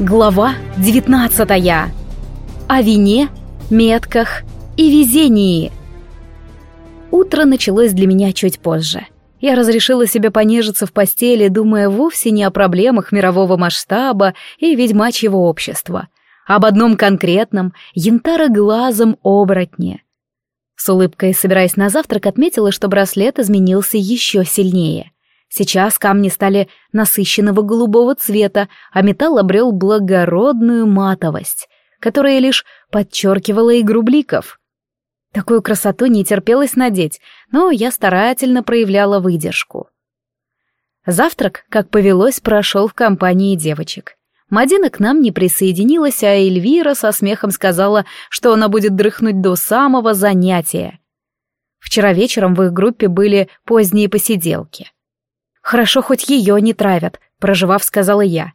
Глава 19. О вине, метках и везении. Утро началось для меня чуть позже. Я разрешила себе понежиться в постели, думая вовсе не о проблемах мирового масштаба и ведьмачьего общества, а об одном конкретном, янтароглазом оборотне. С улыбкой, собираясь на завтрак, отметила, что браслет изменился еще сильнее — Сейчас камни стали насыщенного голубого цвета, а металл обрел благородную матовость, которая лишь подчеркивала игру бликов. Такую красоту не терпелось надеть, но я старательно проявляла выдержку. Завтрак, как повелось, прошел в компании девочек. Мадина к нам не присоединилась, а Эльвира со смехом сказала, что она будет дрыхнуть до самого занятия. Вчера вечером в их группе были поздние посиделки. Хорошо, хоть ее не травят, проживав, сказала я.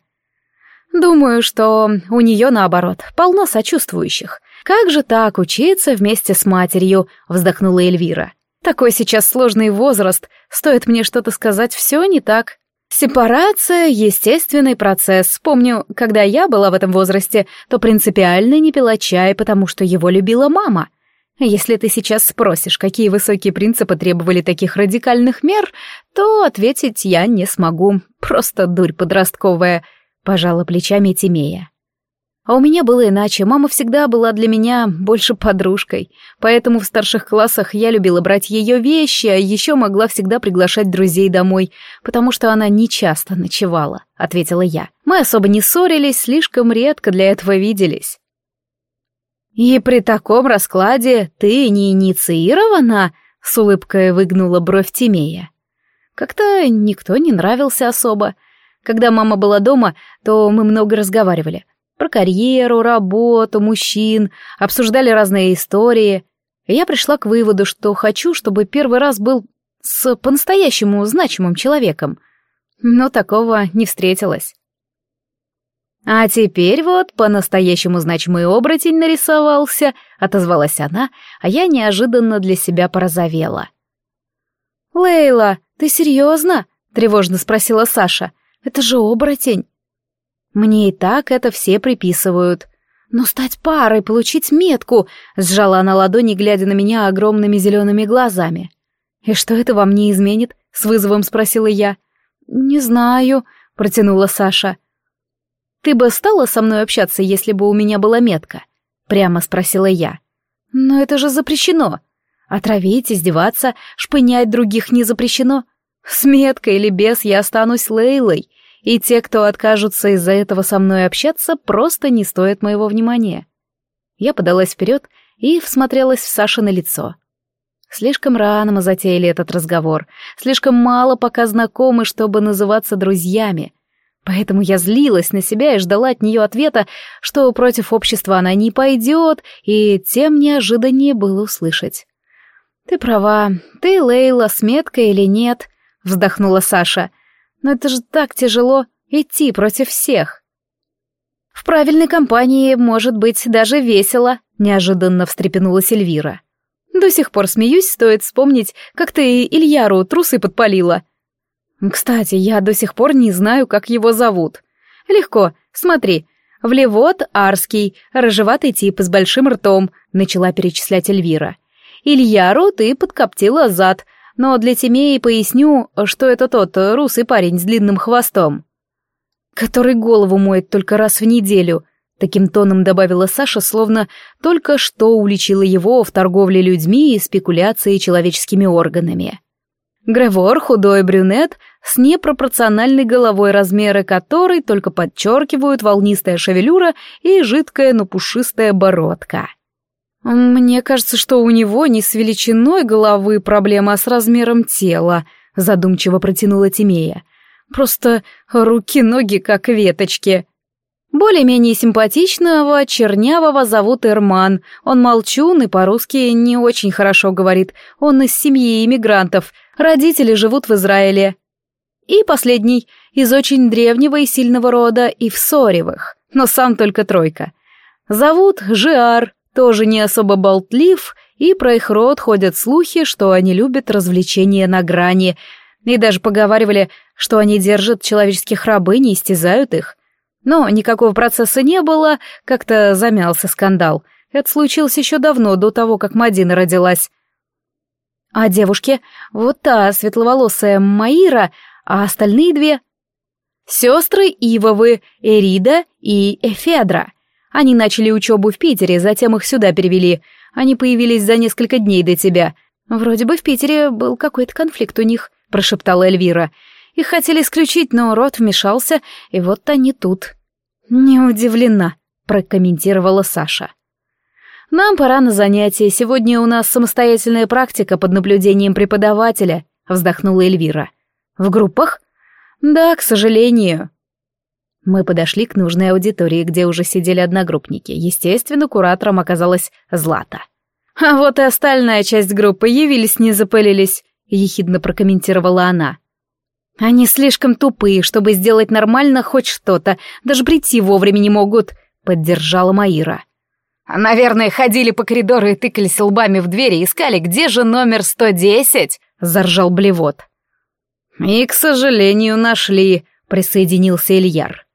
Думаю, что у нее наоборот, полно сочувствующих. Как же так учиться вместе с матерью, вздохнула Эльвира. Такой сейчас сложный возраст, стоит мне что-то сказать, все не так. Сепарация — естественный процесс. Помню, когда я была в этом возрасте, то принципиально не пила чай, потому что его любила мама. Если ты сейчас спросишь, какие высокие принципы требовали таких радикальных мер, то ответить я не смогу. Просто дурь подростковая, пожала плечами Тимея. А у меня было иначе. Мама всегда была для меня больше подружкой. Поэтому в старших классах я любила брать ее вещи, а еще могла всегда приглашать друзей домой, потому что она не часто ночевала, ответила я. Мы особо не ссорились, слишком редко для этого виделись. «И при таком раскладе ты не инициирована?» — с улыбкой выгнула бровь Тимея. Как-то никто не нравился особо. Когда мама была дома, то мы много разговаривали. Про карьеру, работу, мужчин, обсуждали разные истории. Я пришла к выводу, что хочу, чтобы первый раз был с по-настоящему значимым человеком. Но такого не встретилось. «А теперь вот по-настоящему значимый оборотень нарисовался», — отозвалась она, а я неожиданно для себя порозовела. «Лейла, ты серьезно?» — тревожно спросила Саша. «Это же оборотень». «Мне и так это все приписывают». «Но стать парой, получить метку», — сжала она ладони, глядя на меня огромными зелеными глазами. «И что это во мне изменит?» — с вызовом спросила я. «Не знаю», — протянула Саша. «Ты бы стала со мной общаться, если бы у меня была метка?» — прямо спросила я. «Но это же запрещено. Отравить, издеваться, шпынять других не запрещено. С меткой или без я останусь Лейлой, и те, кто откажутся из-за этого со мной общаться, просто не стоят моего внимания». Я подалась вперед и всмотрелась в Саше на лицо. Слишком рано мы затеяли этот разговор, слишком мало пока знакомы, чтобы называться друзьями — Поэтому я злилась на себя и ждала от нее ответа, что против общества она не пойдет, и тем неожиданнее было услышать. «Ты права, ты, Лейла, с меткой или нет?» — вздохнула Саша. «Но это же так тяжело идти против всех». «В правильной компании, может быть, даже весело», — неожиданно встрепенулась Эльвира. «До сих пор смеюсь, стоит вспомнить, как ты Ильяру трусы подпалила». Кстати, я до сих пор не знаю, как его зовут. Легко, смотри. Влевот Арский, рыжеватый тип с большим ртом, начала перечислять Эльвира. Ильяру ты подкоптила зад, но для Тимеи поясню, что это тот русый парень с длинным хвостом. Который голову моет только раз в неделю, таким тоном добавила Саша, словно только что уличила его в торговле людьми и спекуляции человеческими органами. Гревор — худой брюнет с непропорциональной головой, размеры которой только подчеркивают волнистая шевелюра и жидкая, но пушистая бородка. «Мне кажется, что у него не с величиной головы проблема, а с размером тела», — задумчиво протянула Тимея. «Просто руки-ноги как веточки». Более-менее симпатичного, чернявого зовут Эрман. Он молчун и по-русски не очень хорошо говорит. Он из семьи иммигрантов — Родители живут в Израиле. И последний, из очень древнего и сильного рода Ивсоревых, но сам только тройка. Зовут Жиар, тоже не особо болтлив, и про их род ходят слухи, что они любят развлечения на грани, и даже поговаривали, что они держат человеческих рабынь и истязают их. Но никакого процесса не было, как-то замялся скандал. Это случилось еще давно, до того, как Мадина родилась. А девушки? Вот та светловолосая Маира, а остальные две? Сестры Ивовы, Эрида и Эфедра. Они начали учебу в Питере, затем их сюда перевели. Они появились за несколько дней до тебя. Вроде бы в Питере был какой-то конфликт у них, прошептала Эльвира. Их хотели исключить, но Рот вмешался, и вот они тут. Не удивлена, прокомментировала Саша. Нам пора на занятия. Сегодня у нас самостоятельная практика под наблюдением преподавателя, вздохнула Эльвира. В группах? Да, к сожалению. Мы подошли к нужной аудитории, где уже сидели одногруппники. Естественно, куратором оказалась Злата. «А вот и остальная часть группы явились, не запылились», — ехидно прокомментировала она. «Они слишком тупые, чтобы сделать нормально хоть что-то, даже прийти вовремя не могут», — поддержала Маира. «А, наверное, ходили по коридору и тыкались лбами в двери, искали, где же номер 110?» — заржал Блевот. «И, к сожалению, нашли», — присоединился Ильяр.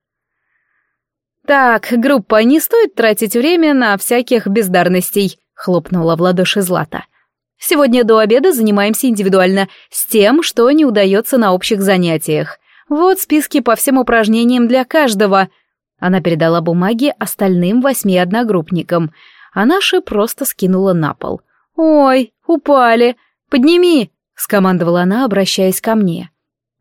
«Так, группа, не стоит тратить время на всяких бездарностей», — хлопнула в ладоши Злата. «Сегодня до обеда занимаемся индивидуально, с тем, что не удается на общих занятиях. Вот списки по всем упражнениям для каждого». Она передала бумаги остальным восьми одногруппникам, а наши просто скинула на пол. «Ой, упали! Подними!» скомандовала она, обращаясь ко мне.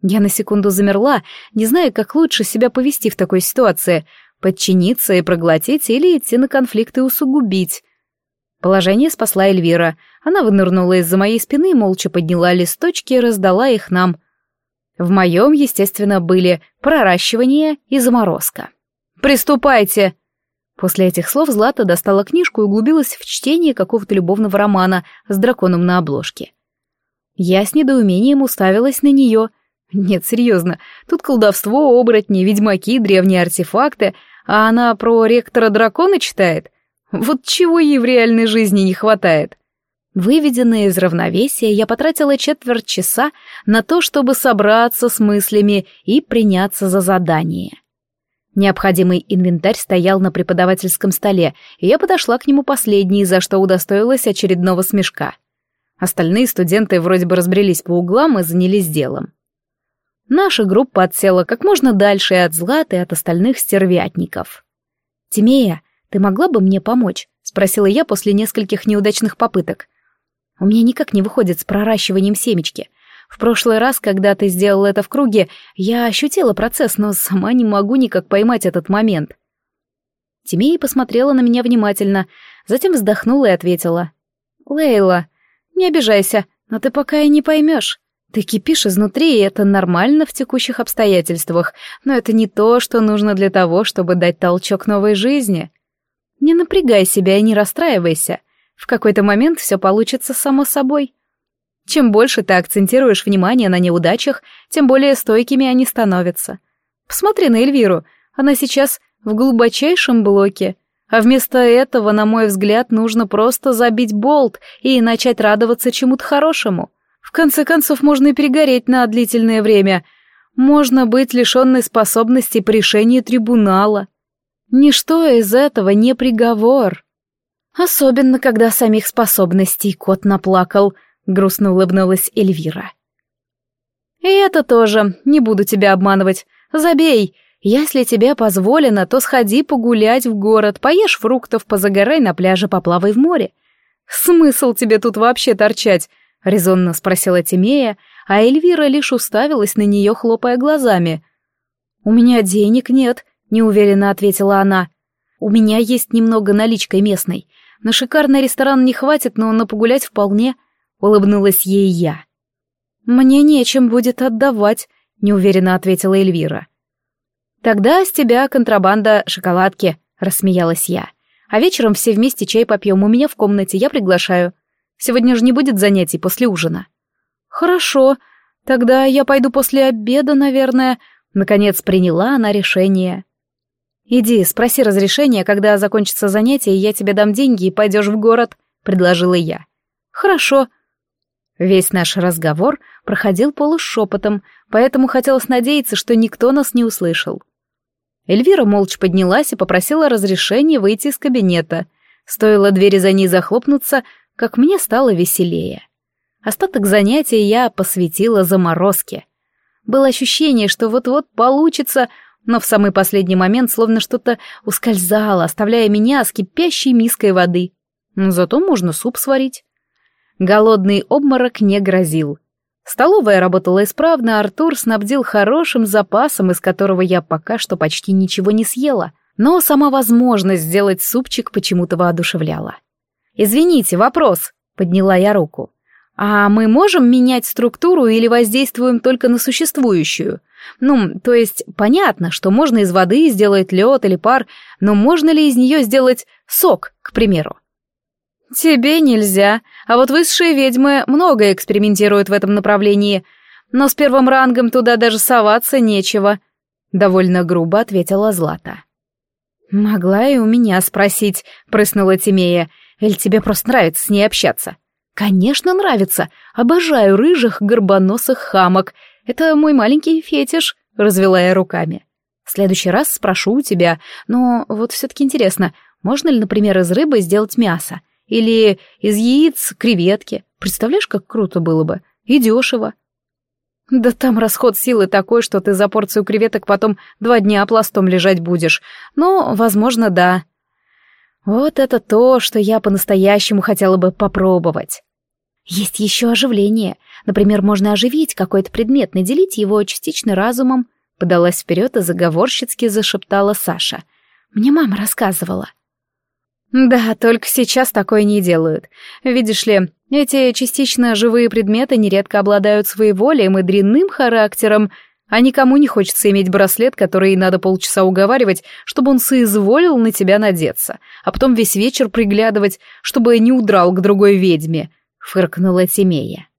Я на секунду замерла, не зная, как лучше себя повести в такой ситуации, подчиниться и проглотить или идти на конфликт и усугубить. Положение спасла Эльвира. Она вынырнула из-за моей спины, молча подняла листочки и раздала их нам. В моем, естественно, были проращивание и заморозка. «Приступайте!» После этих слов Злата достала книжку и углубилась в чтение какого-то любовного романа с драконом на обложке. Я с недоумением уставилась на нее. Нет, серьезно, тут колдовство, оборотни, ведьмаки, древние артефакты, а она про ректора дракона читает. Вот чего ей в реальной жизни не хватает. Выведенная из равновесия, я потратила четверть часа на то, чтобы собраться с мыслями и приняться за задание. Необходимый инвентарь стоял на преподавательском столе, и я подошла к нему последней, за что удостоилась очередного смешка — Остальные студенты вроде бы разбрелись по углам и занялись делом. Наша группа отсела как можно дальше от Златы, и от остальных стервятников. «Тимея, ты могла бы мне помочь?» — спросила я после нескольких неудачных попыток. «У меня никак не выходит с проращиванием семечки. В прошлый раз, когда ты сделал это в круге, я ощутила процесс, но сама не могу никак поймать этот момент». Тимея посмотрела на меня внимательно, затем вздохнула и ответила. «Лейла, не обижайся, но ты пока и не поймешь. Ты кипишь изнутри, и это нормально в текущих обстоятельствах, но это не то, что нужно для того, чтобы дать толчок новой жизни. Не напрягай себя и не расстраивайся. В какой-то момент все получится само собой. Чем больше ты акцентируешь внимание на неудачах, тем более стойкими они становятся. Посмотри на Эльвиру, она сейчас в глубочайшем блоке, а вместо этого, на мой взгляд, нужно просто забить болт и начать радоваться чему-то хорошему. В конце концов, можно и перегореть на длительное время. Можно быть лишенной способностей по решению трибунала. Ничто из этого не приговор. Особенно, когда самих способностей кот наплакал, грустно улыбнулась Эльвира. И это тоже, не буду тебя обманывать. Забей, если тебе позволено, то сходи погулять в город, поешь фруктов, позагорай на пляже, поплавай в море. Смысл тебе тут вообще торчать? резонно спросила Тимея, а Эльвира лишь уставилась на нее, хлопая глазами. У меня денег нет, неуверенно ответила она. У меня есть немного наличкой местной. На шикарный ресторан не хватит, но на погулять вполне, улыбнулась ей я. Мне нечем будет отдавать, неуверенно ответила Эльвира. «Тогда с тебя контрабанда шоколадки», — рассмеялась я. «А вечером все вместе чай попьем у меня в комнате, я приглашаю. Сегодня же не будет занятий после ужина». «Хорошо, тогда я пойду после обеда, наверное», — наконец приняла она решение. «Иди, спроси разрешения, когда закончится занятие, я тебе дам деньги и пойдешь в город», — предложила я. «Хорошо». Весь наш разговор проходил полушепотом, поэтому хотелось надеяться, что никто нас не услышал. Эльвира молча поднялась и попросила разрешения выйти из кабинета. Стоило двери за ней захлопнуться, как мне стало веселее. Остаток занятия я посвятила заморозке. Было ощущение, что вот-вот получится, но в самый последний момент словно что-то ускользало, оставляя меня с кипящей миской воды. Но зато можно суп сварить. Голодный обморок не грозил. Столовая работала исправно, Артур снабдил хорошим запасом, из которого я пока что почти ничего не съела. Но сама возможность сделать супчик почему-то воодушевляла. «Извините, вопрос», — подняла я руку. «А мы можем менять структуру или воздействуем только на существующую? Ну, то есть, понятно, что можно из воды сделать лед или пар, но можно ли из нее сделать сок, к примеру?» «Тебе нельзя, а вот высшие ведьмы много экспериментируют в этом направлении, но с первым рангом туда даже соваться нечего», — довольно грубо ответила Злата. «Могла и у меня спросить», — прыснула Тимея, — «или тебе просто нравится с ней общаться?» «Конечно, нравится. Обожаю рыжих горбоносых хамок. Это мой маленький фетиш», — развела я руками. «В следующий раз спрошу у тебя, но вот все-таки интересно, можно ли, например, из рыбы сделать мясо? Или из яиц креветки. Представляешь, как круто было бы? И дешево. Да там расход силы такой, что ты за порцию креветок потом два дня пластом лежать будешь. Но, возможно, да. Вот это то, что я по-настоящему хотела бы попробовать. Есть еще оживление. Например, можно оживить какой-то предмет, наделить его частично разумом. Подалась вперед и заговорщицки зашептала Саша. Мне мама рассказывала. Да, только сейчас такое не делают. Видишь ли, эти частично живые предметы нередко обладают своеволием и дрянным характером, а никому не хочется иметь браслет, который надо полчаса уговаривать, чтобы он соизволил на тебя надеться, а потом весь вечер приглядывать, чтобы не удрал к другой ведьме, — фыркнула Тимея.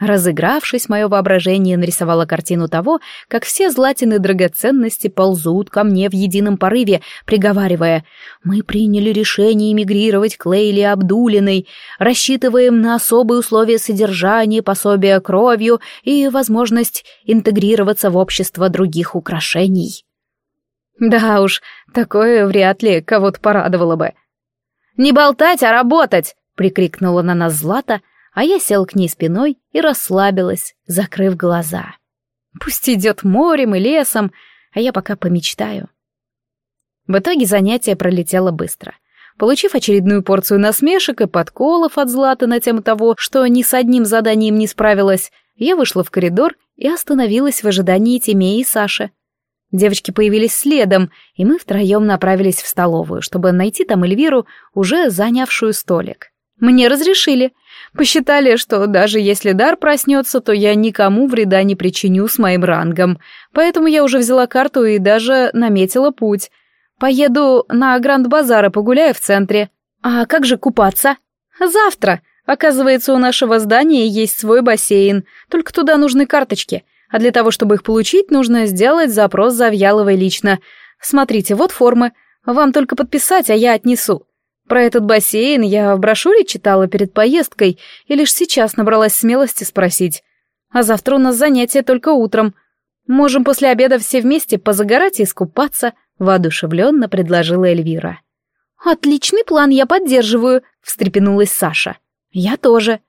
Разыгравшись, мое воображение нарисовало картину того, как все златины драгоценности ползут ко мне в едином порыве, приговаривая «Мы приняли решение эмигрировать к Лейле Абдулиной, рассчитываем на особые условия содержания, пособия кровью и возможность интегрироваться в общество других украшений». Да уж, такое вряд ли кого-то порадовало бы. «Не болтать, а работать!» — прикрикнула на нас Злата, а я сел к ней спиной и расслабилась, закрыв глаза. Пусть идет морем и лесом, а я пока помечтаю. В итоге занятие пролетело быстро. Получив очередную порцию насмешек и подколов от Златы на тему того, что ни с одним заданием не справилась, я вышла в коридор и остановилась в ожидании Тимеи и Саши. Девочки появились следом, и мы втроем направились в столовую, чтобы найти там Эльвиру, уже занявшую столик. Мне разрешили, Посчитали, что даже если дар проснется, то я никому вреда не причиню с моим рангом. Поэтому я уже взяла карту и даже наметила путь. Поеду на Гранд-базар и погуляю в центре. А как же купаться? Завтра. Оказывается, у нашего здания есть свой бассейн, только туда нужны карточки. А для того, чтобы их получить, нужно сделать запрос Завьяловой лично. Смотрите, вот формы. Вам только подписать, а я отнесу. Про этот бассейн я в брошюре читала перед поездкой и лишь сейчас набралась смелости спросить. А завтра у нас занятие только утром. Можем после обеда все вместе позагорать и искупаться, воодушевленно предложила Эльвира. Отличный план, я поддерживаю, встрепенулась Саша. Я тоже.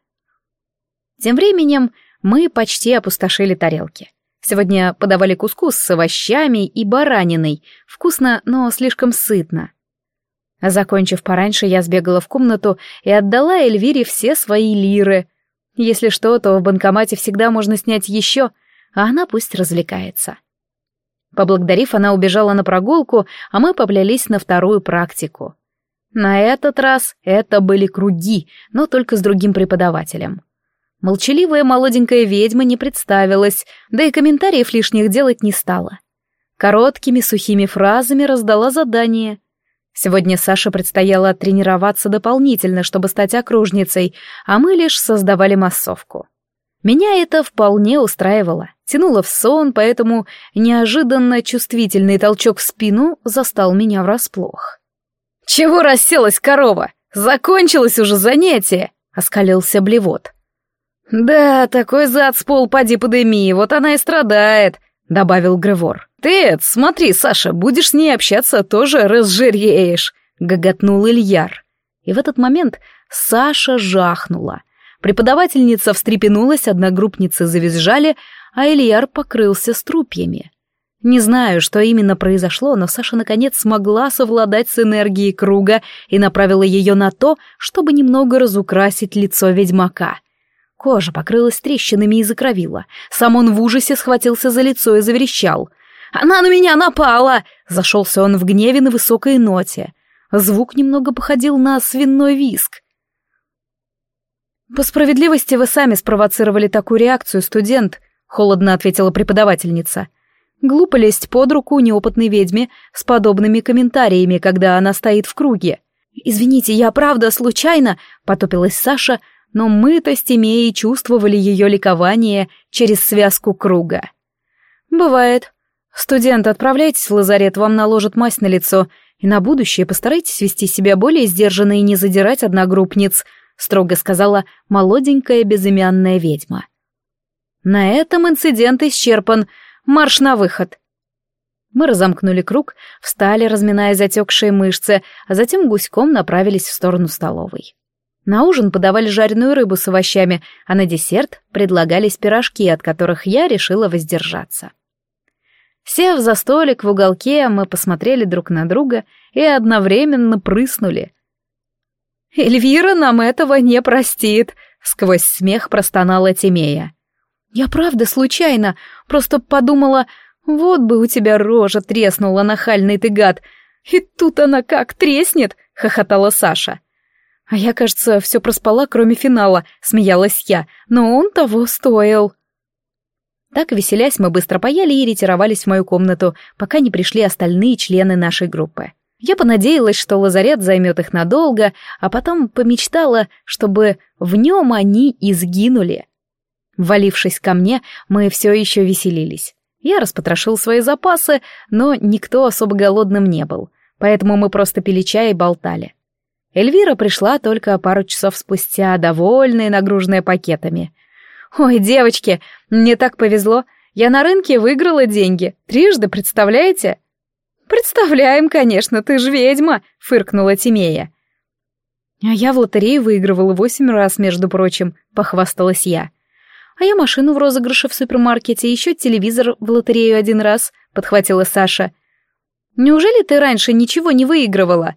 Тем временем мы почти опустошили тарелки. Сегодня подавали кускус с овощами и бараниной. Вкусно, но слишком сытно. Закончив пораньше, я сбегала в комнату и отдала Эльвире все свои лиры. Если что, то в банкомате всегда можно снять еще, а она пусть развлекается. Поблагодарив, она убежала на прогулку, а мы поплялись на вторую практику. На этот раз это были круги, но только с другим преподавателем. Молчаливая молоденькая ведьма не представилась, да и комментариев лишних делать не стала. Короткими сухими фразами раздала задание — Сегодня Саше предстояло тренироваться дополнительно, чтобы стать окружницей, а мы лишь создавали массовку. Меня это вполне устраивало, тянуло в сон, поэтому неожиданно чувствительный толчок в спину застал меня врасплох. «Чего расселась корова? Закончилось уже занятие!» — оскалился блевот. «Да, такой зад с пол поди подыми, вот она и страдает», — добавил Гревор. «Ты, смотри, Саша, будешь с ней общаться, тоже разжиреешь», — гоготнул Ильяр. И в этот момент Саша жахнула. Преподавательница встрепенулась, одногруппницы завизжали, а Ильяр покрылся струпьями. Не знаю, что именно произошло, но Саша наконец смогла совладать с энергией круга и направила ее на то, чтобы немного разукрасить лицо ведьмака. Кожа покрылась трещинами и закровила. Сам он в ужасе схватился за лицо и заверещал. «Она на меня напала!» Зашелся он в гневе на высокой ноте. Звук немного походил на свиной виск. «По справедливости вы сами спровоцировали такую реакцию, студент», — холодно ответила преподавательница. — Глупо лезть под руку неопытной ведьме с подобными комментариями, когда она стоит в круге. «Извините, я правда случайно», — потопилась Саша, но мы-то с Тимеей чувствовали ее ликование через связку круга. «Бывает. Студент, отправляйтесь в лазарет, вам наложат мазь на лицо, и на будущее постарайтесь вести себя более сдержанно и не задирать одногруппниц», — строго сказала молоденькая безымянная ведьма. На этом инцидент исчерпан — Марш на выход!» Мы разомкнули круг, встали, разминая затекшие мышцы, а затем гуськом направились в сторону столовой. На ужин подавали жареную рыбу с овощами, а на десерт предлагались пирожки, от которых я решила воздержаться. Сев за столик в уголке, мы посмотрели друг на друга и одновременно прыснули. «Эльвира нам этого не простит», — сквозь смех простонала Тимея. «Я правда случайно, просто подумала, вот бы у тебя рожа треснула, нахальный ты гад. И тут она как треснет!» — хохотала Саша. «А я, кажется, все проспала, кроме финала», — смеялась я, «но он того стоил». Так, веселясь, мы быстро поели и ретировались в мою комнату, пока не пришли остальные члены нашей группы. Я понадеялась, что лазарет займет их надолго, а потом помечтала, чтобы в нем они изгинули. Валившись ко мне, мы все еще веселились. Я распотрошил свои запасы, но никто особо голодным не был, поэтому мы просто пили чай и болтали. Эльвира пришла только пару часов спустя, довольная и нагруженная пакетами. «Ой, девочки, мне так повезло. Я на рынке выиграла деньги. Трижды, представляете?» «Представляем, конечно, ты же ведьма», — фыркнула Тимея. «А я в лотерее выигрывала восемь раз, между прочим», — похвасталась я. А я машину в розыгрыше в супермаркете, еще телевизор в лотерею один раз, подхватила Саша. Неужели ты раньше ничего не выигрывала?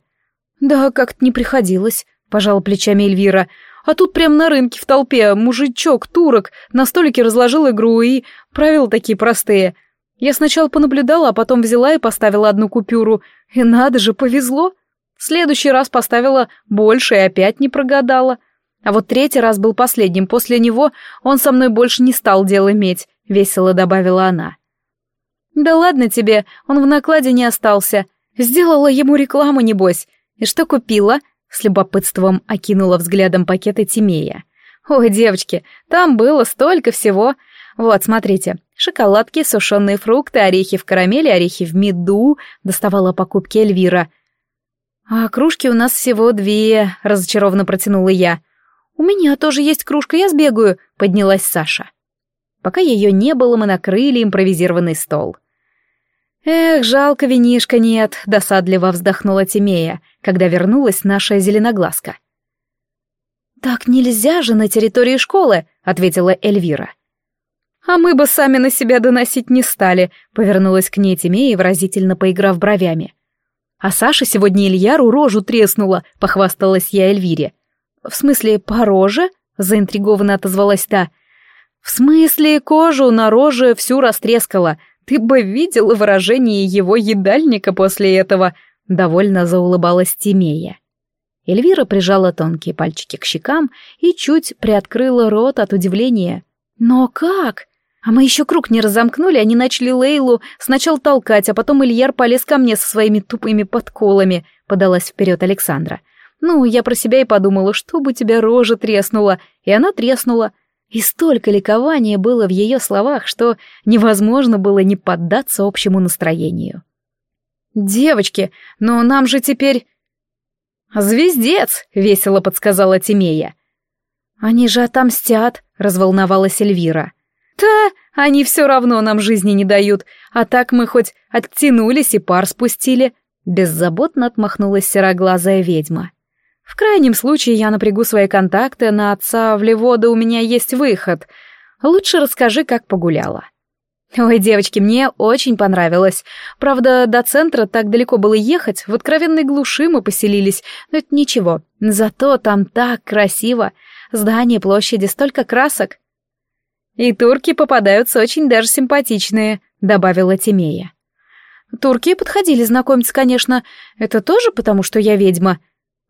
Да, как-то не приходилось, пожала плечами Эльвира. А тут прямо на рынке в толпе мужичок, турок, на столике разложил игру и правила такие простые. Я сначала понаблюдала, а потом взяла и поставила одну купюру. И надо же, повезло. В следующий раз поставила больше и опять не прогадала. А вот третий раз был последним, после него он со мной больше не стал дел иметь», — весело добавила она. «Да ладно тебе, он в накладе не остался. Сделала ему рекламу, небось. И что купила?» — с любопытством окинула взглядом пакеты Тимея. «Ой, девочки, там было столько всего. Вот, смотрите, шоколадки, сушеные фрукты, орехи в карамели, орехи в меду», — доставала покупки Эльвира. «А кружки у нас всего две», — разочарованно протянула я. «У меня тоже есть кружка, я сбегаю», — поднялась Саша. Пока ее не было, мы накрыли импровизированный стол. «Эх, жалко, винишка нет», — досадливо вздохнула Тимея, когда вернулась наша зеленоглазка. «Так нельзя же на территории школы», — ответила Эльвира. «А мы бы сами на себя доносить не стали», — повернулась к ней Тимея, выразительно поиграв бровями. «А Саша сегодня Ильяру рожу треснула», — похвасталась я Эльвире. «В смысле, по роже?» — заинтригованно отозвалась та. «В смысле, кожу на роже всю растрескала. Ты бы видела выражение его едальника после этого!» — довольно заулыбалась Тимея. Эльвира прижала тонкие пальчики к щекам и чуть приоткрыла рот от удивления. «Но как? А мы еще круг не разомкнули, они начали Лейлу сначала толкать, а потом Ильяр полез ко мне со своими тупыми подколами», — подалась вперед Александра. Ну, я про себя и подумала, чтобы тебя рожа треснула, и она треснула. И столько ликования было в ее словах, что невозможно было не поддаться общему настроению. «Девочки, но нам же теперь...» «Звездец!» — весело подсказала Тимея. «Они же отомстят!» — разволновалась Эльвира. «Да!» — Они все равно нам жизни не дают, а так мы хоть оттянулись и пар спустили. Беззаботно отмахнулась сероглазая ведьма. В крайнем случае я напрягу свои контакты, на отца в Левода у меня есть выход. Лучше расскажи, как погуляла. Ой, девочки, мне очень понравилось. Правда, до центра так далеко было ехать, в откровенной глуши мы поселились, но это ничего. Зато там так красиво. Здание, площади, столько красок. И турки попадаются очень даже симпатичные, добавила Тимея. Турки подходили знакомиться, конечно. Это тоже потому, что я ведьма?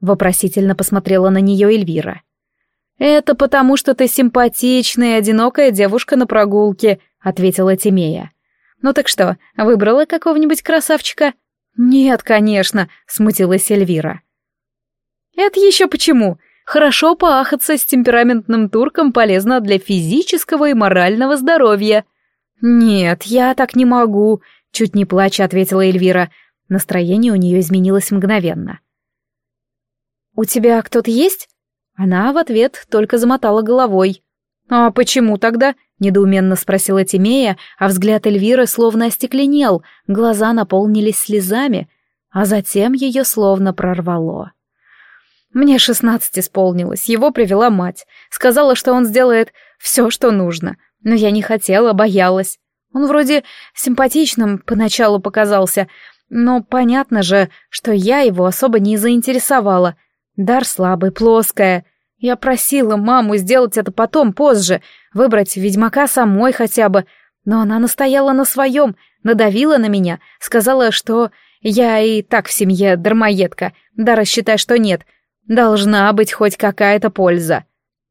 Вопросительно посмотрела на нее Эльвира. «Это потому, что ты симпатичная, одинокая девушка на прогулке», — ответила Тимея. «Ну так что, выбрала какого-нибудь красавчика?» «Нет, конечно», — смутилась Эльвира. «Это еще почему? Хорошо поахаться с темпераментным турком полезно для физического и морального здоровья». «Нет, я так не могу», — чуть не плача ответила Эльвира. Настроение у нее изменилось мгновенно. «У тебя кто-то есть?» Она в ответ только замотала головой. «А почему тогда?» — недоуменно спросила Тимея, а взгляд Эльвиры словно остекленел, глаза наполнились слезами, а затем ее словно прорвало. Мне шестнадцать исполнилось, его привела мать. Сказала, что он сделает все, что нужно. Но я не хотела, боялась. Он вроде симпатичным поначалу показался, но понятно же, что я его особо не заинтересовала. Дар слабый, плоская. Я просила маму сделать это потом, позже, выбрать ведьмака самой хотя бы, но она настояла на своем, надавила на меня, сказала, что я и так в семье дармоедка, дара считай, что нет, должна быть хоть какая-то польза.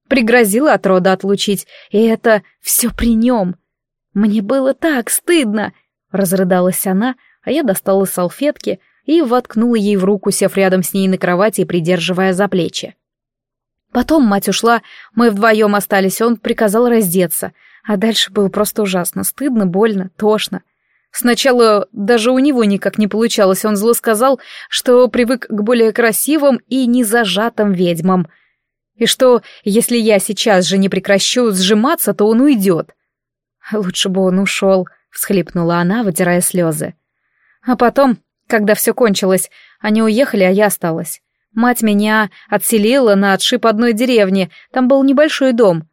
Пригрозила от рода отлучить, и это все при нем. Мне было так стыдно, разрыдалась она, а я достала салфетки, и воткнула ей в руку, сев рядом с ней на кровати и придерживая за плечи. Потом мать ушла, мы вдвоем остались, он приказал раздеться, а дальше было просто ужасно, стыдно, больно, тошно. Сначала даже у него никак не получалось, он зло сказал, что привык к более красивым и незажатым ведьмам, и что, если я сейчас же не прекращу сжиматься, то он уйдет. Лучше бы он ушел, всхлипнула она, вытирая слезы. А потом когда все кончилось, они уехали, а я осталась. Мать меня отселила на отшиб одной деревни, там был небольшой дом.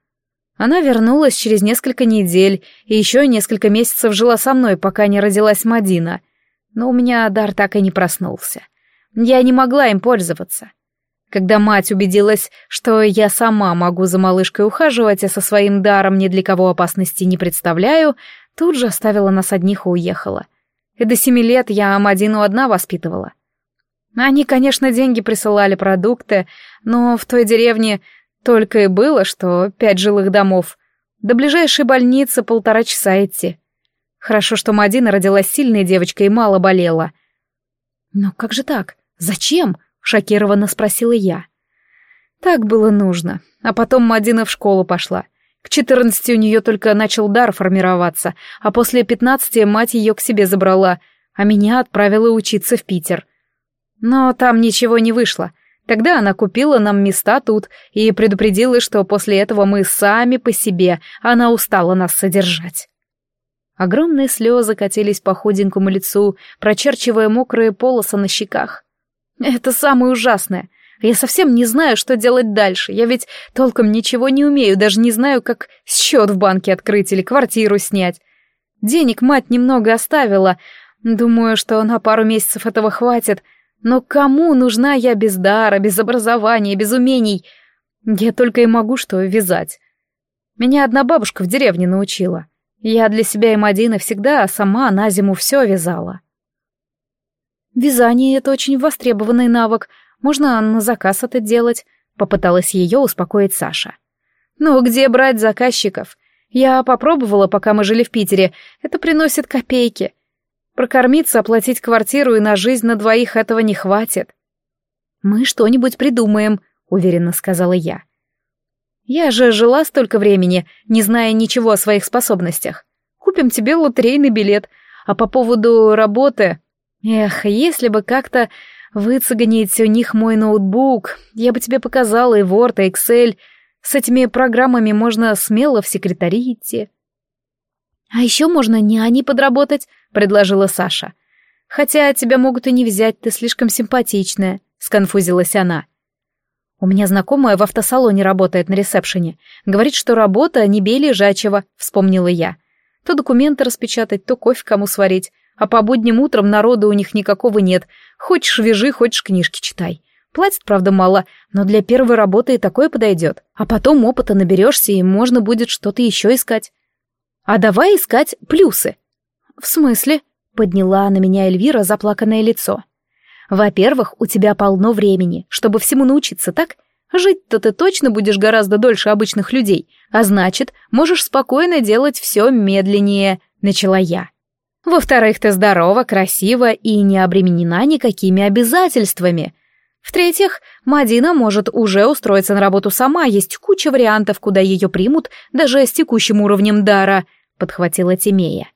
Она вернулась через несколько недель и еще несколько месяцев жила со мной, пока не родилась Мадина. Но у меня дар так и не проснулся. Я не могла им пользоваться. Когда мать убедилась, что я сама могу за малышкой ухаживать, а со своим даром ни для кого опасности не представляю, тут же оставила нас одних и уехала — и до семи лет я Амадину одна воспитывала. Они, конечно, деньги присылали, продукты, но в той деревне только и было, что пять жилых домов. До ближайшей больницы полтора часа идти. Хорошо, что Мадина родилась сильной девочкой и мало болела. «Но как же так? Зачем?» — шокированно спросила я. «Так было нужно. А потом Мадина в школу пошла. К четырнадцати у нее только начал дар формироваться, а после пятнадцати мать ее к себе забрала, а меня отправила учиться в Питер. Но там ничего не вышло. Тогда она купила нам места тут и предупредила, что после этого мы сами по себе, она устала нас содержать. Огромные слезы катились по худенькому лицу, прочерчивая мокрые полосы на щеках. Это самое ужасное — я совсем не знаю, что делать дальше. Я ведь толком ничего не умею, даже не знаю, как счет в банке открыть или квартиру снять. Денег мать немного оставила. Думаю, что на пару месяцев этого хватит. Но кому нужна я без дара, без образования, без умений? Я только и могу что вязать. Меня одна бабушка в деревне научила. Я для себя и Мадины всегда сама на зиму все вязала. Вязание — это очень востребованный навык, можно на заказ это делать», — попыталась ее успокоить Саша. «Ну, где брать заказчиков? Я попробовала, пока мы жили в Питере. Это приносит копейки. Прокормиться, оплатить квартиру и на жизнь на двоих этого не хватит». «Мы что-нибудь придумаем», — уверенно сказала я. «Я же жила столько времени, не зная ничего о своих способностях. Купим тебе лотерейный билет. А по поводу работы... Эх, если бы как-то выцегонить у них мой ноутбук. Я бы тебе показала и Word, и Excel. С этими программами можно смело в секретари идти. А еще можно няней подработать, предложила Саша. Хотя тебя могут и не взять, ты слишком симпатичная, сконфузилась она. У меня знакомая в автосалоне работает на ресепшене. Говорит, что работа не бей лежачего, вспомнила я. То документы распечатать, то кофе кому сварить. А по будним утрам народа у них никакого нет. Хочешь вяжи, хочешь книжки читай. Платят, правда, мало, но для первой работы и такое подойдет. А потом опыта наберешься, и можно будет что-то еще искать. А давай искать плюсы. В смысле? Подняла на меня Эльвира заплаканное лицо. Во-первых, у тебя полно времени, чтобы всему научиться, так? Жить-то ты точно будешь гораздо дольше обычных людей, а значит, можешь спокойно делать все медленнее, начала я. Во-вторых, ты здорова, красива и не обременена никакими обязательствами. В-третьих, Мадина может уже устроиться на работу сама, есть куча вариантов, куда ее примут, даже с текущим уровнем дара, подхватила Тимея.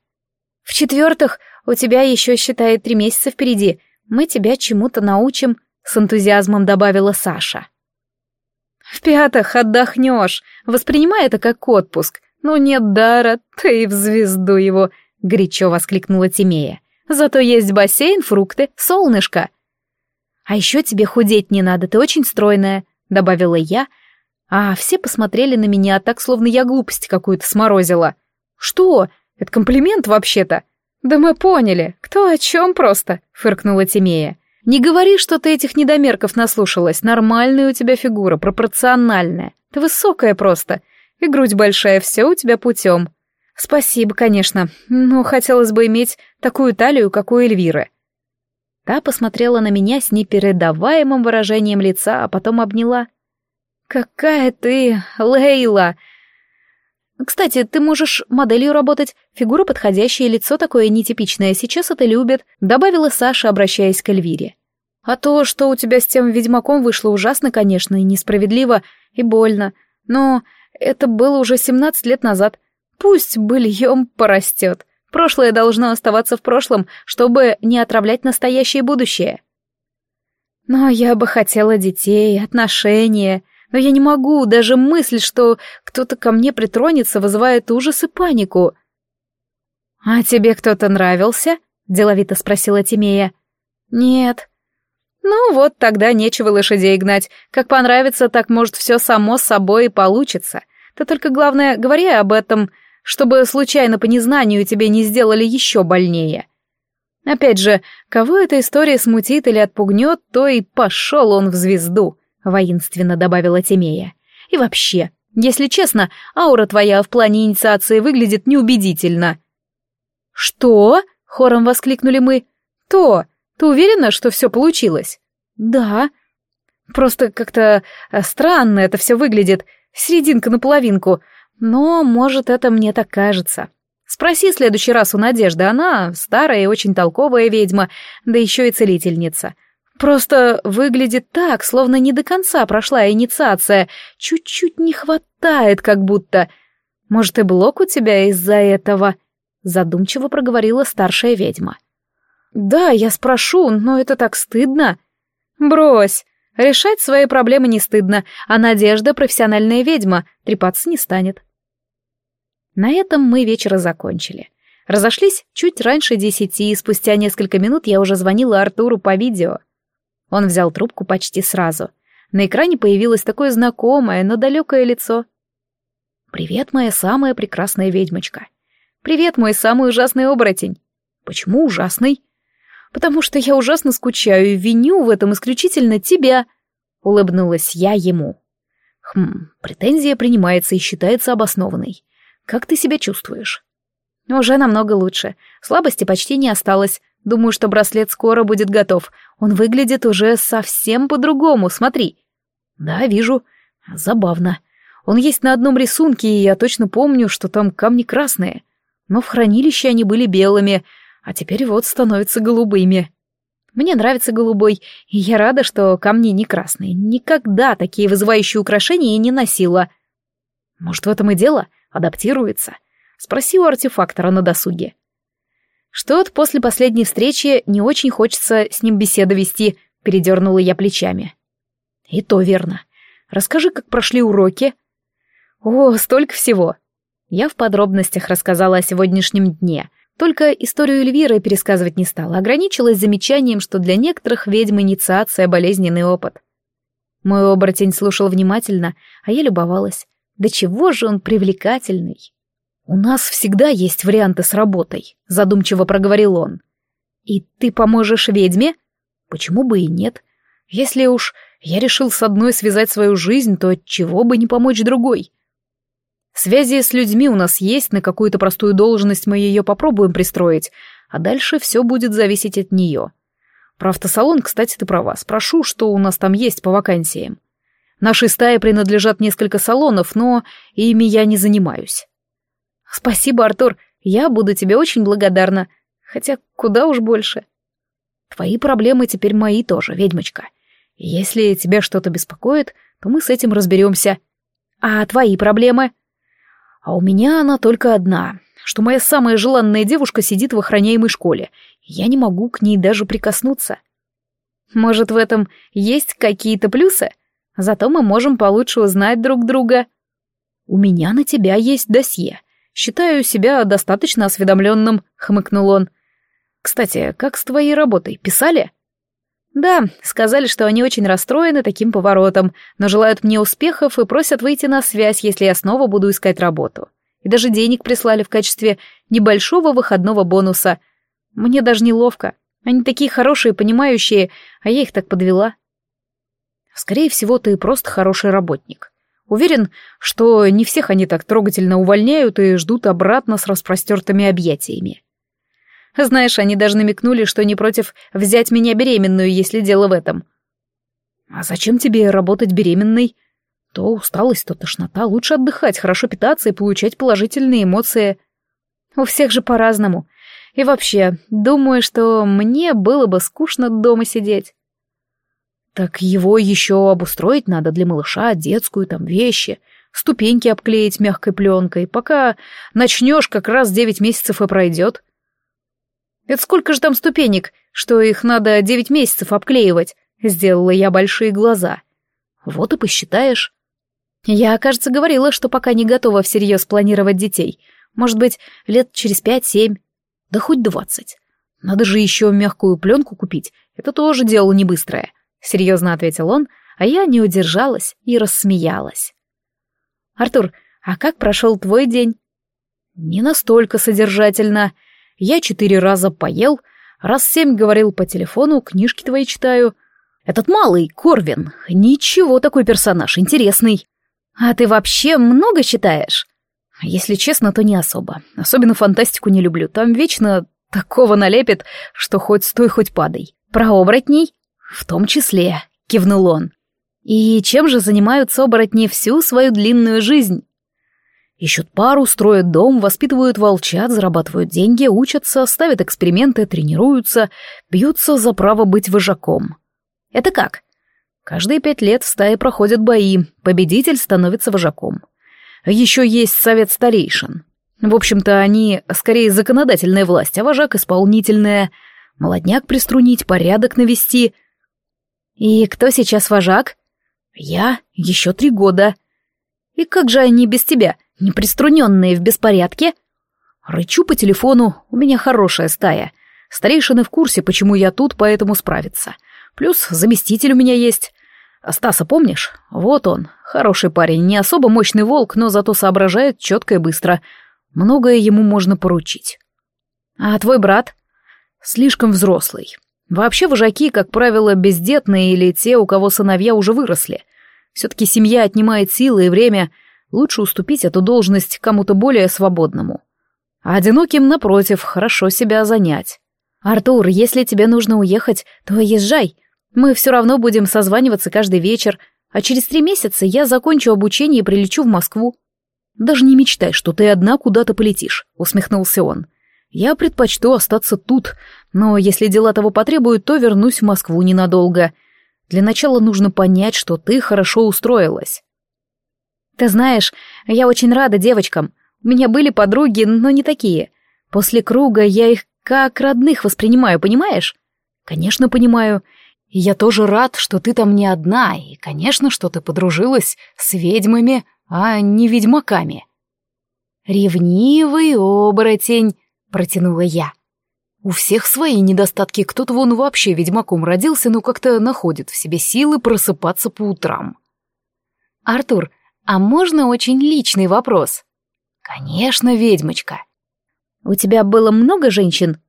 В-четвертых, у тебя еще, считай, три месяца впереди. Мы тебя чему-то научим, с энтузиазмом добавила Саша. В-пятых, отдохнешь. Воспринимай это как отпуск. Ну нет дара, ты и в звезду его, горячо воскликнула Тимея. Зато есть бассейн, фрукты, солнышко. А еще тебе худеть не надо, ты очень стройная, добавила я, а все посмотрели на меня так, словно я глупость какую-то сморозила. Что? Это комплимент вообще-то. Да мы поняли, кто о чем просто, фыркнула Тимея. Не говори, что ты этих недомерков наслушалась. Нормальная у тебя фигура, пропорциональная. Ты высокая просто. И грудь большая, все у тебя путем. Спасибо, конечно, но хотелось бы иметь такую талию, как у Эльвиры. Та посмотрела на меня с непередаваемым выражением лица, а потом обняла. «Какая ты, Лейла!» «Кстати, ты можешь моделью работать. Фигура подходящая, лицо такое нетипичное. Сейчас это любят», — добавила Саша, обращаясь к Эльвире. «А то, что у тебя с тем ведьмаком вышло ужасно, конечно, и несправедливо, и больно. Но это было уже семнадцать лет назад. Пусть быльем порастет. Прошлое должно оставаться в прошлом, чтобы не отравлять настоящее будущее». «Но я бы хотела детей, отношения», но я не могу, даже мысль, что кто-то ко мне притронется, вызывает ужас и панику. «А тебе кто-то нравился?» — деловито спросила Тимея. «Нет». «Ну вот, тогда нечего лошадей гнать. Как понравится, так, может, все само собой и получится. Ты только, главное, говори об этом, чтобы случайно по незнанию тебе не сделали еще больнее». Опять же, кого эта история смутит или отпугнет, то и пошел он в звезду воинственно добавила Тимея. И вообще, если честно, аура твоя в плане инициации выглядит неубедительно. Что? хором воскликнули мы. То, ты уверена, что все получилось? Да. Просто как-то э, странно это все выглядит, серединка на половинку. Но, может, это мне так кажется. Спроси в следующий раз у Надежды, она старая и очень толковая ведьма, да еще и целительница. Просто выглядит так, словно не до конца прошла инициация. Чуть-чуть не хватает, как будто. Может, и блок у тебя из-за этого?» Задумчиво проговорила старшая ведьма. «Да, я спрошу, но это так стыдно». «Брось. Решать свои проблемы не стыдно, а Надежда — профессиональная ведьма, трепаться не станет». На этом мы вечера закончили. Разошлись чуть раньше десяти, и спустя несколько минут я уже звонила Артуру по видео. Он взял трубку почти сразу. На экране появилось такое знакомое, но далекое лицо. «Привет, моя самая прекрасная ведьмочка. Привет, мой самый ужасный оборотень. Почему ужасный? Потому что я ужасно скучаю и виню в этом исключительно тебя», — улыбнулась я ему. «Хм, претензия принимается и считается обоснованной. Как ты себя чувствуешь?» «Уже намного лучше. Слабости почти не осталось. Думаю, что браслет скоро будет готов. Он выглядит уже совсем по-другому, смотри. Да, вижу. Забавно. Он есть на одном рисунке, и я точно помню, что там камни красные. Но в хранилище они были белыми, а теперь вот становятся голубыми. Мне нравится голубой, и я рада, что камни не красные. Никогда такие вызывающие украшения я не носила. Может, в этом и дело? Адаптируется? Спроси у артефактора на досуге. Что-то после последней встречи не очень хочется с ним беседу вести, передернула я плечами. И то верно. Расскажи, как прошли уроки. О, столько всего. Я в подробностях рассказала о сегодняшнем дне, только историю Эльвиры пересказывать не стала, ограничилась замечанием, что для некоторых ведьм инициация — болезненный опыт. Мой оборотень слушал внимательно, а я любовалась. Да чего же он привлекательный. «У нас всегда есть варианты с работой», — задумчиво проговорил он. «И ты поможешь ведьме?» «Почему бы и нет? Если уж я решил с одной связать свою жизнь, то чего бы не помочь другой?» Связи с людьми у нас есть, на какую-то простую должность мы ее попробуем пристроить, а дальше все будет зависеть от нее. Про автосалон, кстати, ты права. Спрошу, что у нас там есть по вакансиям. Нашей стае принадлежат несколько салонов, но ими я не занимаюсь. Спасибо, Артур, я буду тебе очень благодарна. Хотя куда уж больше. Твои проблемы теперь мои тоже, ведьмочка. Если тебя что-то беспокоит, то мы с этим разберемся. А твои проблемы? А у меня она только одна, что моя самая желанная девушка сидит в охраняемой школе. Я не могу к ней даже прикоснуться. Может, в этом есть какие-то плюсы? Зато мы можем получше узнать друг друга. У меня на тебя есть досье. Считаю себя достаточно осведомленным, хмыкнул он. Кстати, как с твоей работой? Писали? Да, сказали, что они очень расстроены таким поворотом, но желают мне успехов и просят выйти на связь, если я снова буду искать работу. И даже денег прислали в качестве небольшого выходного бонуса. Мне даже неловко. Они такие хорошие, понимающие, а я их так подвела. Скорее всего, ты просто хороший работник. Уверен, что не всех они так трогательно увольняют и ждут обратно с распростертыми объятиями. Знаешь, они даже намекнули, что не против взять меня беременную, если дело в этом. А зачем тебе работать беременной? То усталость, то тошнота. Лучше отдыхать, хорошо питаться и получать положительные эмоции. У всех же по-разному. И вообще, думаю, что мне было бы скучно дома сидеть. Так его еще обустроить надо для малыша, детскую там вещи, ступеньки обклеить мягкой пленкой, пока начнешь, как раз девять месяцев и пройдет. Это сколько же там ступенек, что их надо девять месяцев обклеивать? Сделала я большие глаза. Вот и посчитаешь. Я, кажется, говорила, что пока не готова всерьез планировать детей. Может быть, лет через пять-семь. Да хоть двадцать. Надо же еще мягкую пленку купить. Это тоже дело не быстрое. Серьезно ответил он, а я не удержалась и рассмеялась. Артур, а как прошел твой день? Не настолько содержательно. Я четыре раза поел, раз семь говорил по телефону, книжки твои читаю. Этот малый, Корвин, ничего такой персонаж, интересный. А ты вообще много читаешь? Если честно, то не особо. Особенно фантастику не люблю. Там вечно такого налепит, что хоть стой, хоть падай. Про оборотней? В том числе, кивнул он. И чем же занимаются оборотни всю свою длинную жизнь? Ищут пару, строят дом, воспитывают волчат, зарабатывают деньги, учатся, ставят эксперименты, тренируются, бьются за право быть вожаком. Это как? Каждые пять лет в стае проходят бои, победитель становится вожаком. Еще есть совет старейшин. В общем-то, они скорее законодательная власть, а вожак исполнительная. Молодняк приструнить, порядок навести. И кто сейчас вожак? Я еще три года. И как же они без тебя? неприструненные в беспорядке. Рычу по телефону, у меня хорошая стая. Старейшины в курсе, почему я тут, поэтому справиться. Плюс заместитель у меня есть. Стаса помнишь? Вот он, хороший парень, не особо мощный волк, но зато соображает четко и быстро. Многое ему можно поручить. А твой брат? Слишком взрослый. Вообще вожаки, как правило, бездетные или те, у кого сыновья уже выросли. Все-таки семья отнимает силы и время — Лучше уступить эту должность кому-то более свободному. А одиноким, напротив, хорошо себя занять. «Артур, если тебе нужно уехать, то езжай. Мы все равно будем созваниваться каждый вечер, а через три месяца я закончу обучение и прилечу в Москву». «Даже не мечтай, что ты одна куда-то полетишь», — усмехнулся он. «Я предпочту остаться тут, но если дела того потребуют, то вернусь в Москву ненадолго. Для начала нужно понять, что ты хорошо устроилась. Ты знаешь, я очень рада девочкам. У меня были подруги, но не такие. После круга я их как родных воспринимаю, понимаешь? Конечно, понимаю. И я тоже рад, что ты там не одна, и, конечно, что ты подружилась с ведьмами, а не ведьмаками. «Ревнивый оборотень», — протянула я. У всех свои недостатки, кто-то вон вообще ведьмаком родился, но как-то находит в себе силы просыпаться по утрам. «Артур, а можно очень личный вопрос?» «Конечно, ведьмочка». «У тебя было много женщин?»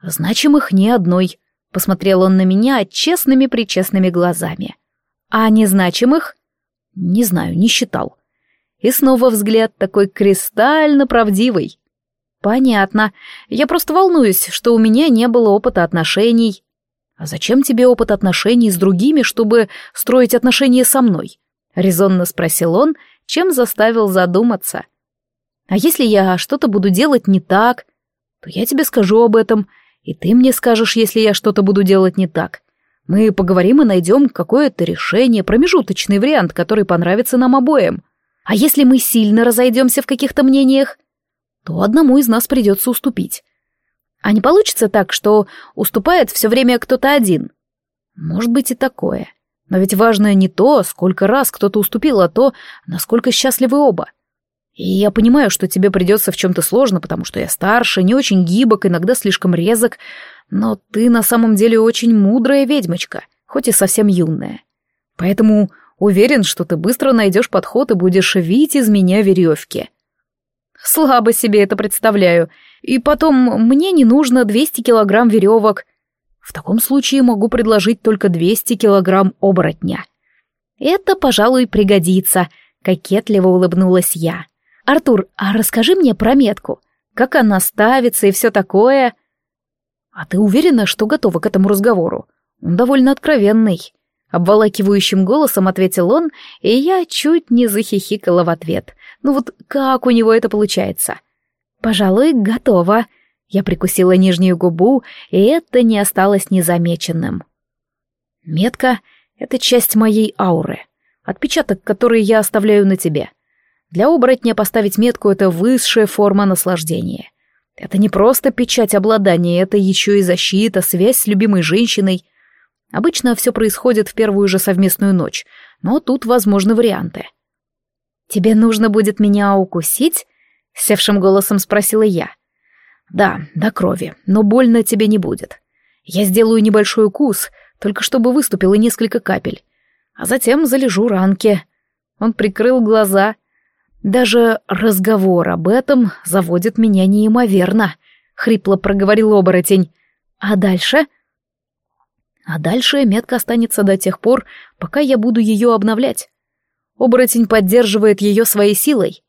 «Значимых ни одной», — посмотрел он на меня честными-причестными глазами. «А незначимых?» «Не знаю, не считал». И снова взгляд такой кристально правдивый. «Понятно. Я просто волнуюсь, что у меня не было опыта отношений». «А зачем тебе опыт отношений с другими, чтобы строить отношения со мной?» — резонно спросил он, чем заставил задуматься. «А если я что-то буду делать не так, то я тебе скажу об этом, и ты мне скажешь, если я что-то буду делать не так. Мы поговорим и найдем какое-то решение, промежуточный вариант, который понравится нам обоим. А если мы сильно разойдемся в каких-то мнениях, то одному из нас придется уступить. А не получится так, что уступает все время кто-то один? Может быть и такое. Но ведь важно не то, сколько раз кто-то уступил, а то, насколько счастливы оба. И я понимаю, что тебе придется в чем-то сложно, потому что я старше, не очень гибок, иногда слишком резок, но ты на самом деле очень мудрая ведьмочка, хоть и совсем юная. Поэтому уверен, что ты быстро найдешь подход и будешь вить из меня веревки. Слабо себе это представляю. И потом, мне не нужно 200 килограмм веревок. В таком случае могу предложить только 200 килограмм оборотня. Это, пожалуй, пригодится, кокетливо улыбнулась я. Артур, а расскажи мне про метку. Как она ставится и все такое? А ты уверена, что готова к этому разговору? Он довольно откровенный. Обволакивающим голосом ответил он, и я чуть не захихикала в ответ. Ну вот как у него это получается? Пожалуй, готово. Я прикусила нижнюю губу, и это не осталось незамеченным. Метка — это часть моей ауры, отпечаток, который я оставляю на тебе. Для оборотня поставить метку — это высшая форма наслаждения. Это не просто печать обладания, это еще и защита, связь с любимой женщиной. Обычно все происходит в первую же совместную ночь, но тут возможны варианты. «Тебе нужно будет меня укусить?» — севшим голосом спросила я. «Да, до крови, но больно тебе не будет. Я сделаю небольшой укус, только чтобы выступило несколько капель, а затем залежу ранки». Он прикрыл глаза. «Даже разговор об этом заводит меня неимоверно», — хрипло проговорил оборотень. «А дальше?» «А дальше метка останется до тех пор, пока я буду ее обновлять. Оборотень поддерживает ее своей силой.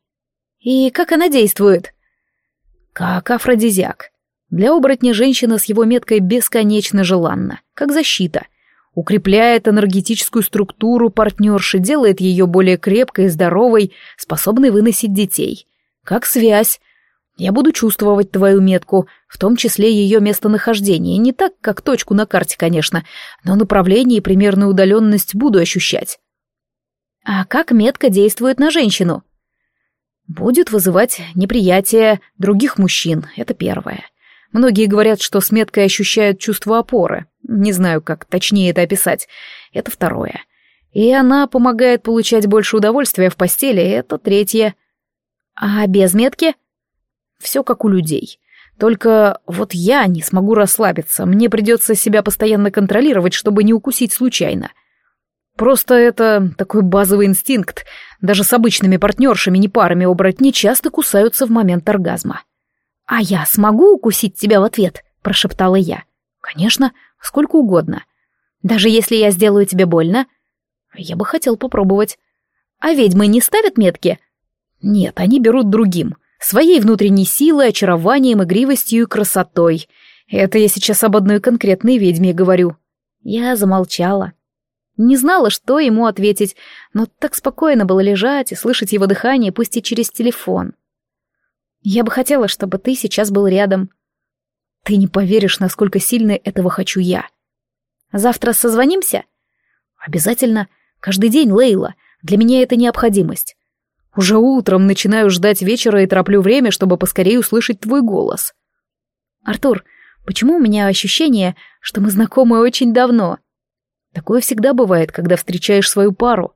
И как она действует? Как афродизиак. Для оборотня женщина с его меткой бесконечно желанна, как защита. Укрепляет энергетическую структуру партнерши, делает ее более крепкой и здоровой, способной выносить детей. Как связь. Я буду чувствовать твою метку, в том числе ее местонахождение. Не так, как точку на карте, конечно, но направление и примерную удаленность буду ощущать. А как метка действует на женщину? Будет вызывать неприятие других мужчин, это первое. Многие говорят, что с меткой ощущают чувство опоры. Не знаю, как точнее это описать. Это второе. И она помогает получать больше удовольствия в постели, это третье. А без метки? Все как у людей. Только вот я не смогу расслабиться, мне придется себя постоянно контролировать, чтобы не укусить случайно. — Просто это такой базовый инстинкт. Даже с обычными партнершами, не парами оборотни часто кусаются в момент оргазма. «А я смогу укусить тебя в ответ?» — прошептала я. «Конечно, сколько угодно. Даже если я сделаю тебе больно?» «Я бы хотел попробовать». «А ведьмы не ставят метки?» «Нет, они берут другим. Своей внутренней силой, очарованием, игривостью и красотой. Это я сейчас об одной конкретной ведьме говорю». Я замолчала. Не знала, что ему ответить, но так спокойно было лежать и слышать его дыхание, пусть и через телефон. Я бы хотела, чтобы ты сейчас был рядом. Ты не поверишь, насколько сильно этого хочу я. Завтра созвонимся? Обязательно. Каждый день, Лейла. Для меня это необходимость. Уже утром начинаю ждать вечера и тороплю время, чтобы поскорее услышать твой голос. Артур, почему у меня ощущение, что мы знакомы очень давно? Такое всегда бывает, когда встречаешь свою пару.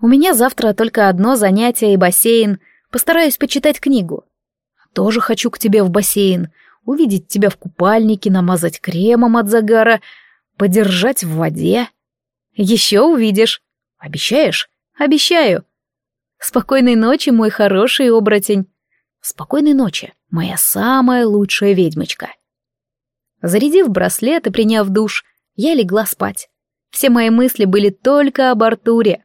У меня завтра только одно занятие и бассейн. Постараюсь почитать книгу. Тоже хочу к тебе в бассейн, увидеть тебя в купальнике, намазать кремом от загара, подержать в воде. Еще увидишь. Обещаешь? Обещаю. Спокойной ночи, мой хороший оборотень. Спокойной ночи, моя самая лучшая ведьмочка. Зарядив браслет и приняв душ, я легла спать. Все мои мысли были только об Артуре.